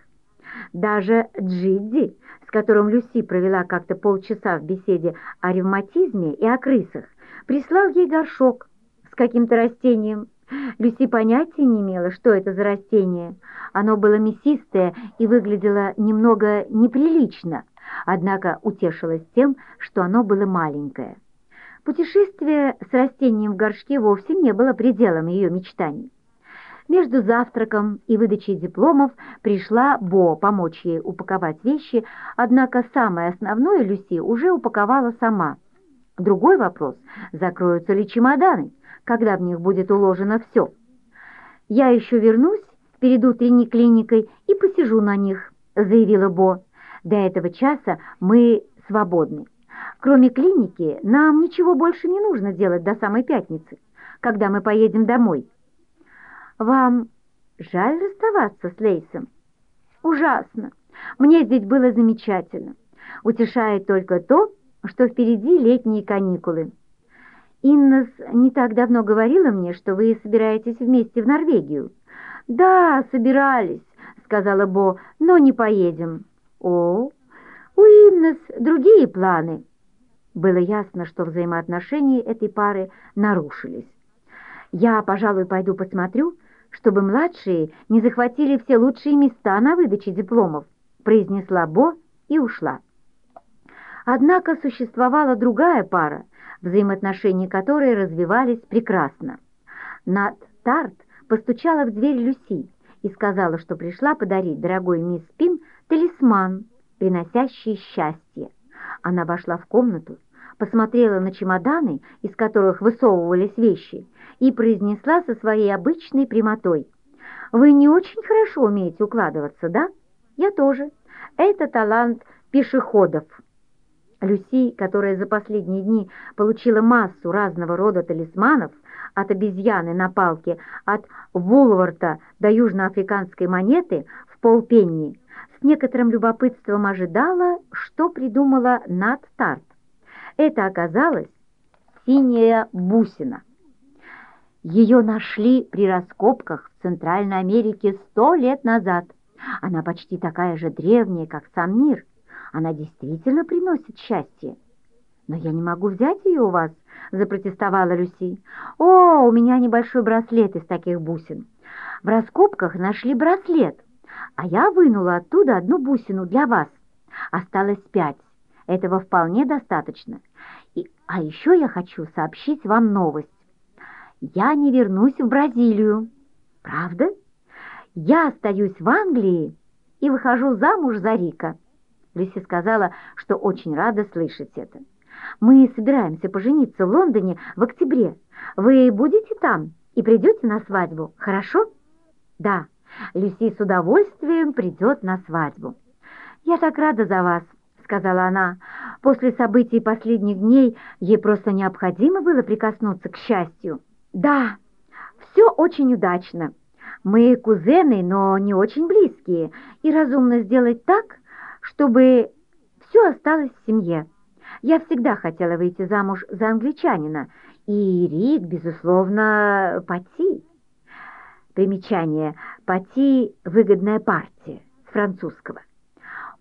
Даже Джидди, с которым Люси провела как-то полчаса в беседе о ревматизме и о крысах, прислал ей горшок с каким-то растением. Люси понятия не имела, что это за растение. Оно было мясистое и выглядело немного неприлично, однако утешилась тем, что оно было маленькое. Путешествие с растением в горшке вовсе не было пределом ее мечтаний. Между завтраком и выдачей дипломов пришла Бо помочь ей упаковать вещи, однако самое основное Люси уже упаковала сама. Другой вопрос – закроются ли чемоданы, когда в них будет уложено все. «Я еще вернусь перед утренней клиникой и посижу на них», – заявила Бо. «До этого часа мы свободны. Кроме клиники, нам ничего больше не нужно делать до самой пятницы, когда мы поедем домой». «Вам жаль расставаться с Лейсом?» Ужасно. Мне здесь было замечательно. Утешает только то, что впереди летние каникулы. Иннес не так давно говорила мне, что вы собираетесь вместе в Норвегию. Да, собирались, сказала Бо, но не поедем. О, у Иннес другие планы. Было ясно, что взаимоотношения этой пары нарушились. Я, пожалуй, пойду посмотрю, чтобы младшие не захватили все лучшие места на выдаче дипломов, произнесла Бо и ушла. Однако существовала другая пара, взаимоотношения которой развивались прекрасно. Над Тарт постучала в дверь Люси и сказала, что пришла подарить дорогой мисс Пим талисман, приносящий счастье. Она вошла в комнату, посмотрела на чемоданы, из которых высовывались вещи, и произнесла со своей обычной прямотой. «Вы не очень хорошо умеете укладываться, да? Я тоже. Это талант пешеходов». Люси, которая за последние дни получила массу разного рода талисманов, от обезьяны на палке, от Вулварта до южноафриканской монеты в полпенни, с некоторым любопытством ожидала, что придумала Нат Тарт. Это оказалось синяя бусина. Ее нашли при раскопках в Центральной Америке сто лет назад. Она почти такая же древняя, как сам мир. Она действительно приносит счастье. Но я не могу взять ее у вас, запротестовала Люси. О, у меня небольшой браслет из таких бусин. В раскопках нашли браслет, а я вынула оттуда одну бусину для вас. Осталось пять. Этого вполне достаточно. И, а еще я хочу сообщить вам новость. Я не вернусь в Бразилию. Правда? Я остаюсь в Англии и выхожу замуж за Рика. Люси сказала, что очень рада слышать это. Мы собираемся пожениться в Лондоне в октябре. Вы будете там и придете на свадьбу, хорошо? Да, Люси с удовольствием придет на свадьбу. Я так рада за вас, сказала она. После событий последних дней ей просто необходимо было прикоснуться к счастью. Да, все очень удачно. Мы кузены, но не очень близкие, и разумно сделать так, чтобы все осталось в семье. Я всегда хотела выйти замуж за англичанина, и Рик, безусловно, Пати. Примечание. Пати – выгодная партия с французского.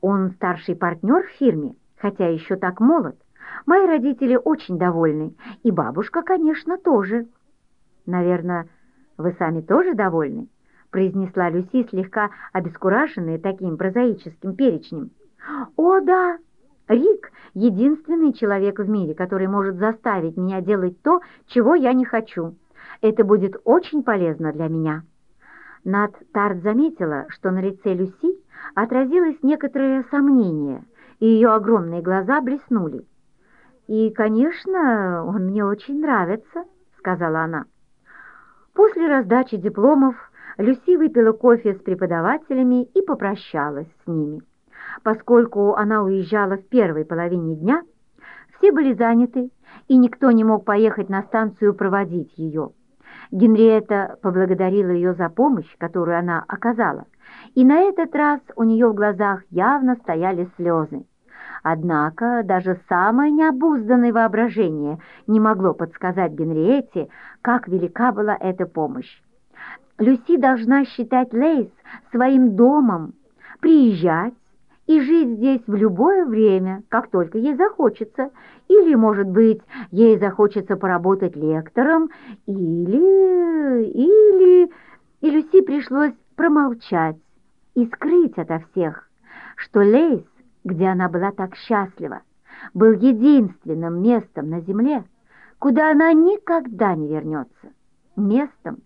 Он старший партнер в фирме, хотя еще так молод. Мои родители очень довольны, и бабушка, конечно, тоже. Наверное, вы сами тоже довольны? произнесла Люси, слегка обескураженная таким прозаическим перечнем. «О, да! Рик — единственный человек в мире, который может заставить меня делать то, чего я не хочу. Это будет очень полезно для меня». Над Тарт заметила, что на лице Люси отразилось некоторое сомнение, и ее огромные глаза блеснули. «И, конечно, он мне очень нравится», — сказала она. После раздачи дипломов Люси выпила кофе с преподавателями и попрощалась с ними. Поскольку она уезжала в первой половине дня, все были заняты, и никто не мог поехать на станцию проводить ее. Генриетта поблагодарила ее за помощь, которую она оказала, и на этот раз у нее в глазах явно стояли слезы. Однако даже самое необузданное воображение не могло подсказать Генриетте, как велика была эта помощь. Люси должна считать Лейс своим домом, приезжать, и жить здесь в любое время, как только ей захочется. Или, может быть, ей захочется поработать лектором, или... или... И Люси пришлось промолчать и скрыть ото всех, что Лейс, где она была так счастлива, был единственным местом на земле, куда она никогда не вернется, местом,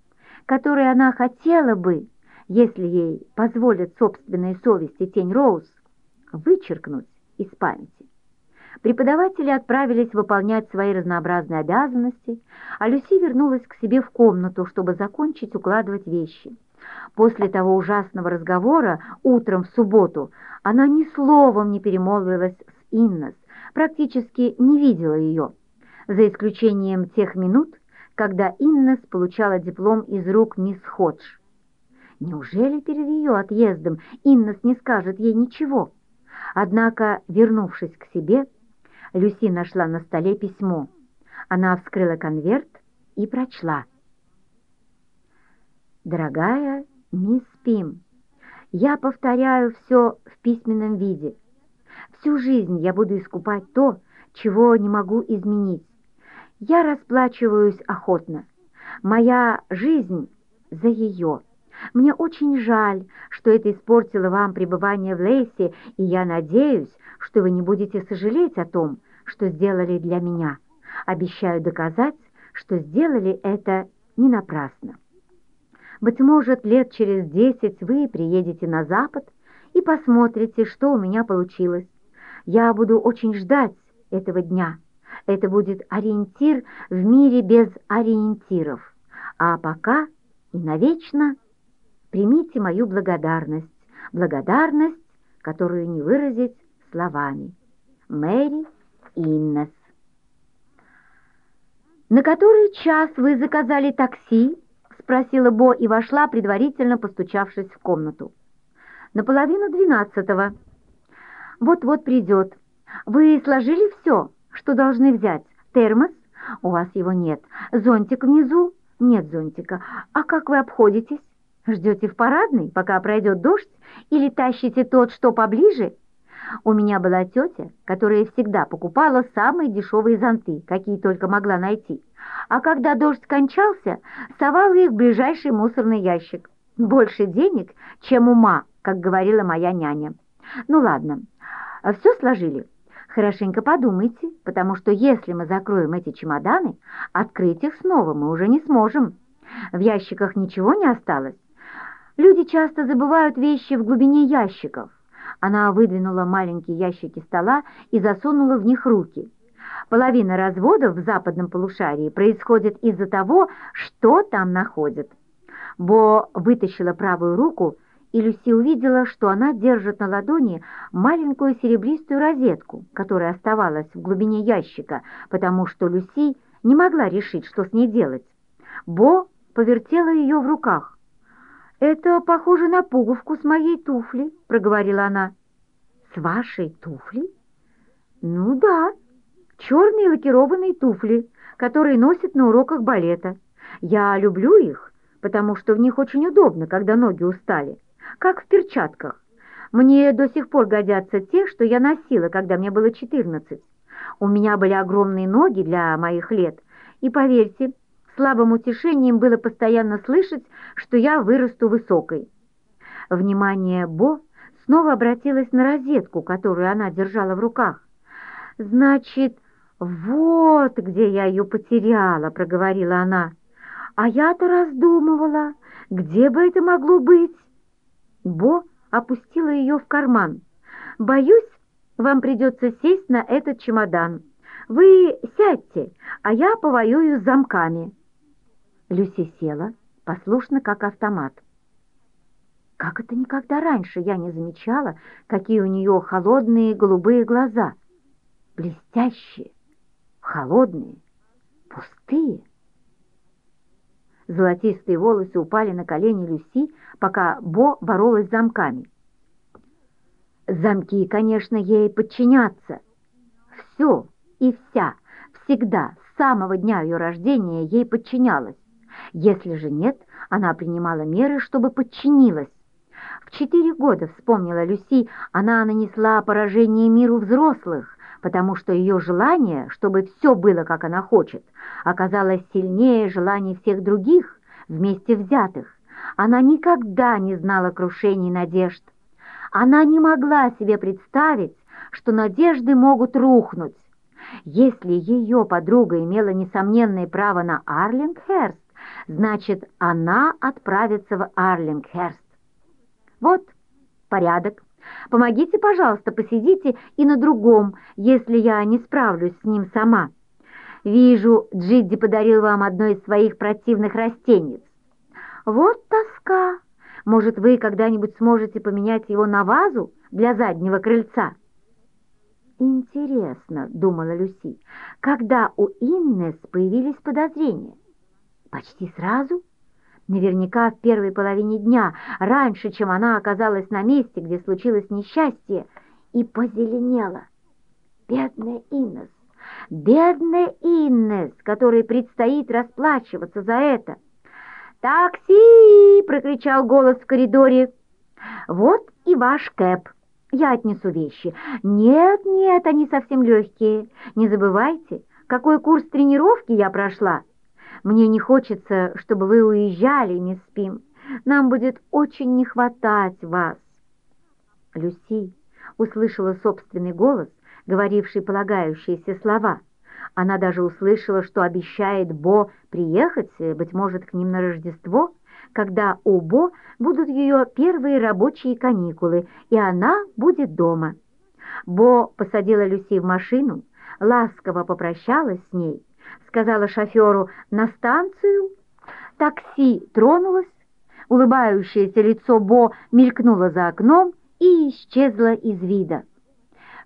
которое она хотела бы, если ей позволят собственная совесть и тень Роуз, вычеркнуть из памяти. Преподаватели отправились выполнять свои разнообразные обязанности, а Люси вернулась к себе в комнату, чтобы закончить укладывать вещи. После того ужасного разговора утром в субботу она ни словом не перемолвилась с Иннес, практически не видела ее, за исключением тех минут, когда Иннес получала диплом из рук мисс Ходж. Неужели перед ее отъездом Иннес не скажет ей ничего? Однако, вернувшись к себе, Люси нашла на столе письмо. Она вскрыла конверт и прочла. «Дорогая мисс Пим, я повторяю все в письменном виде. Всю жизнь я буду искупать то, чего не могу изменить. Я расплачиваюсь охотно. Моя жизнь за ее». Мне очень жаль, что это испортило вам пребывание в Лейсе, и я надеюсь, что вы не будете сожалеть о том, что сделали для меня. Обещаю доказать, что сделали это не напрасно. Быть может, лет через десять вы приедете на Запад и посмотрите, что у меня получилось. Я буду очень ждать этого дня. Это будет ориентир в мире без ориентиров. А пока и навечно примите мою благодарность, благодарность, которую не выразить словами. Мэри Иннес. «На который час вы заказали такси?» — спросила Бо и вошла, предварительно постучавшись в комнату. «На половину двенадцатого. Вот-вот придет. Вы сложили все, что должны взять? Термос? У вас его нет. Зонтик внизу? Нет зонтика. А как вы обходитесь?» Ждете в парадной, пока пройдет дождь, или тащите тот, что поближе? У меня была тетя, которая всегда покупала самые дешевые зонты, какие только могла найти. А когда дождь кончался, совала их в ближайший мусорный ящик. Больше денег, чем ума, как говорила моя няня. Ну ладно, все сложили. Хорошенько подумайте, потому что если мы закроем эти чемоданы, открыть их снова мы уже не сможем. В ящиках ничего не осталось. Люди часто забывают вещи в глубине ящиков. Она выдвинула маленькие ящики стола и засунула в них руки. Половина разводов в западном полушарии происходит из-за того, что там находят. Бо вытащила правую руку, и Люси увидела, что она держит на ладони маленькую серебристую розетку, которая оставалась в глубине ящика, потому что Люси не могла решить, что с ней делать. Бо повертела ее в руках. «Это похоже на пуговку с моей туфли», — проговорила она. «С вашей туфли?» «Ну да, черные лакированные туфли, которые носят на уроках балета. Я люблю их, потому что в них очень удобно, когда ноги устали, как в перчатках. Мне до сих пор годятся те, что я носила, когда мне было 14. У меня были огромные ноги для моих лет, и, поверьте, Слабым утешением было постоянно слышать, что я вырасту высокой. Внимание Бо снова обратилось на розетку, которую она держала в руках. «Значит, вот где я ее потеряла», — проговорила она. «А я-то раздумывала, где бы это могло быть?» Бо опустила ее в карман. «Боюсь, вам придется сесть на этот чемодан. Вы сядьте, а я повоюю с замками». Люси села, послушно, как автомат. Как это никогда раньше я не замечала, какие у нее холодные голубые глаза. Блестящие, холодные, пустые. Золотистые волосы упали на колени Люси, пока Бо боролась с замками. Замки, конечно, ей подчинятся. Все и вся, всегда, с самого дня ее рождения ей подчинялась. Если же нет, она принимала меры, чтобы подчинилась. В четыре года, вспомнила Люси, она нанесла поражение миру взрослых, потому что ее желание, чтобы все было, как она хочет, оказалось сильнее желаний всех других, вместе взятых. Она никогда не знала крушений надежд. Она не могла себе представить, что надежды могут рухнуть. Если ее подруга имела несомненное право на Арлингхерст, Значит, она отправится в Арлингхерст. Вот порядок. Помогите, пожалуйста, посидите и на другом, если я не справлюсь с ним сама. Вижу, Джидди подарил вам одно из своих противных растениц. Вот тоска. Может, вы когда-нибудь сможете поменять его на вазу для заднего крыльца? Интересно, думала Люси, когда у Иннес появились подозрения? Почти сразу? Наверняка в первой половине дня, раньше, чем она оказалась на месте, где случилось несчастье, и позеленела. Бедная Иннес, бедная Иннес, которой предстоит расплачиваться за это. «Такси!» — прокричал голос в коридоре. «Вот и ваш кэп. Я отнесу вещи. Нет, нет, они совсем легкие. Не забывайте, какой курс тренировки я прошла. Мне не хочется, чтобы вы уезжали, мисс Пим. Нам будет очень не хватать вас». Люси услышала собственный голос, говоривший полагающиеся слова — она даже услышала, что обещает Бо приехать, быть может, к ним на Рождество, когда у Бо будут ее первые рабочие каникулы, и она будет дома. Бо посадила Люси в машину, ласково попрощалась с ней, сказала шоферу «на станцию». Такси тронулось, улыбающееся лицо Бо мелькнуло за окном и исчезло из вида.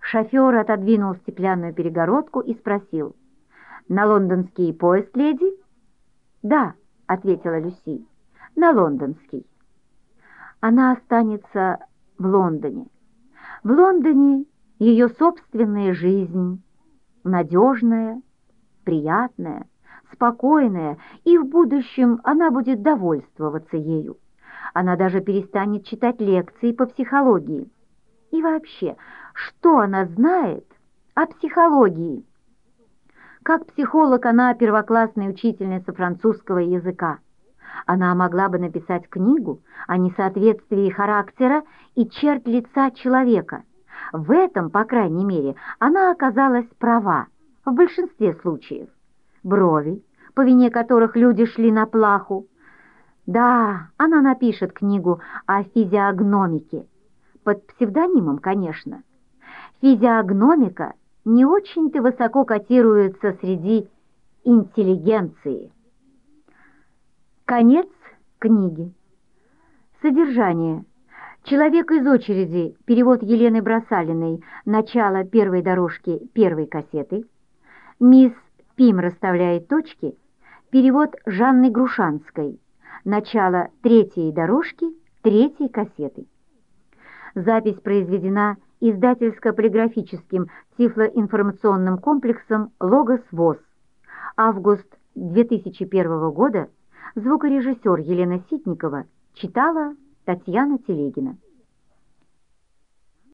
Шофер отодвинул стеклянную перегородку и спросил. «На лондонский поезд, леди?» «Да», — ответила Люси, — «на лондонский». Она останется в Лондоне. В Лондоне ее собственная жизнь, надежная, приятная, спокойная, и в будущем она будет довольствоваться ею. Она даже перестанет читать лекции по психологии. И вообще, что она знает о психологии? Как психолог она первоклассная учительница французского языка. Она могла бы написать книгу о несоответствии характера и черт лица человека. В этом, по крайней мере, она оказалась права в большинстве случаев. Брови, по вине которых люди шли на плаху. Да, она напишет книгу о физиогномике, под псевдонимом, конечно. Физиогномика не очень-то высоко котируется среди интеллигенции. Конец книги. Содержание. «Человек из очереди», перевод Елены Бросалиной, начало первой дорожки первой кассеты. «Мисс Пим расставляет точки», перевод Жанны Грушанской, начало третьей дорожки третьей кассеты. Запись произведена издательско-полиграфическим тифлоинформационным комплексом «Логос ВОЗ». Август 2001 года звукорежиссер Елена Ситникова читала Татьяна Телегина.